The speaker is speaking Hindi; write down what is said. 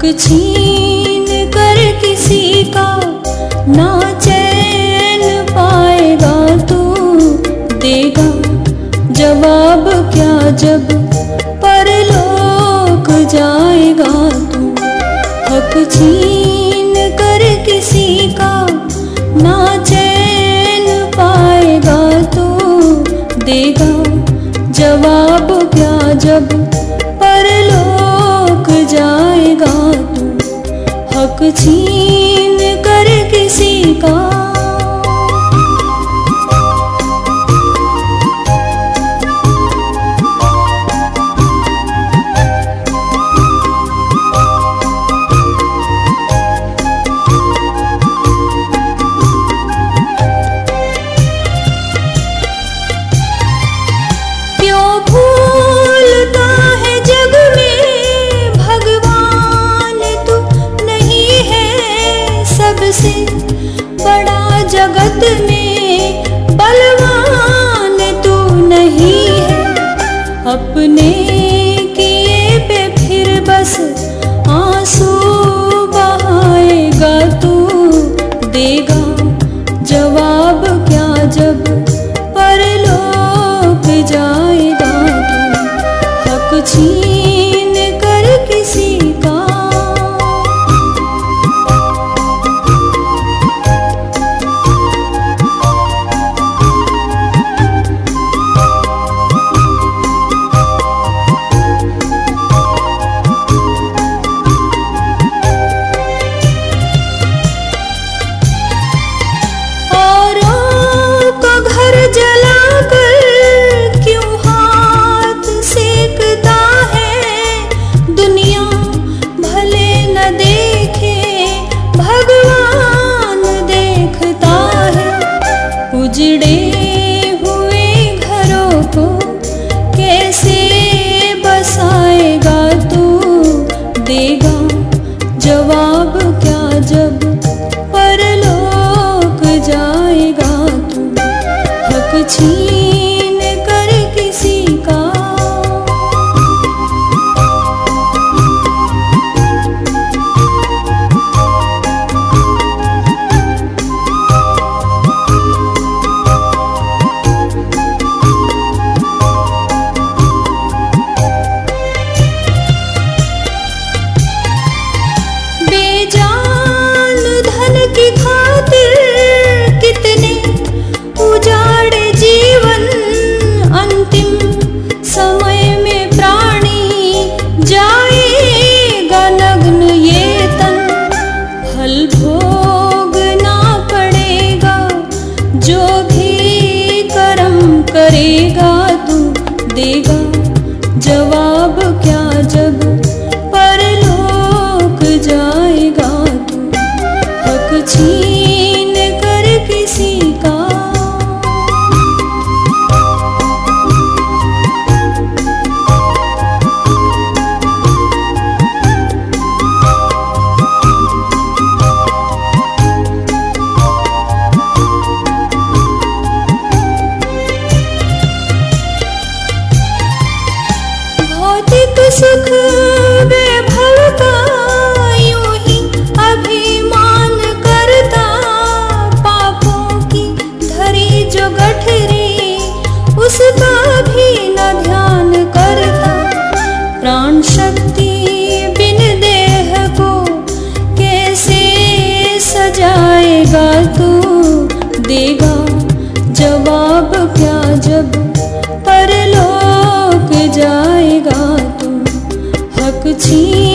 हक छीन कर किसी का ना चैन पाएगा तू। देगा जवाब क्या जब परलोक जाएगा तू। हक छीन कर किसी का ना चैन पाएगा तू। देगा जवाब क्या जब हक छीन कर किसी का see কাছে 情。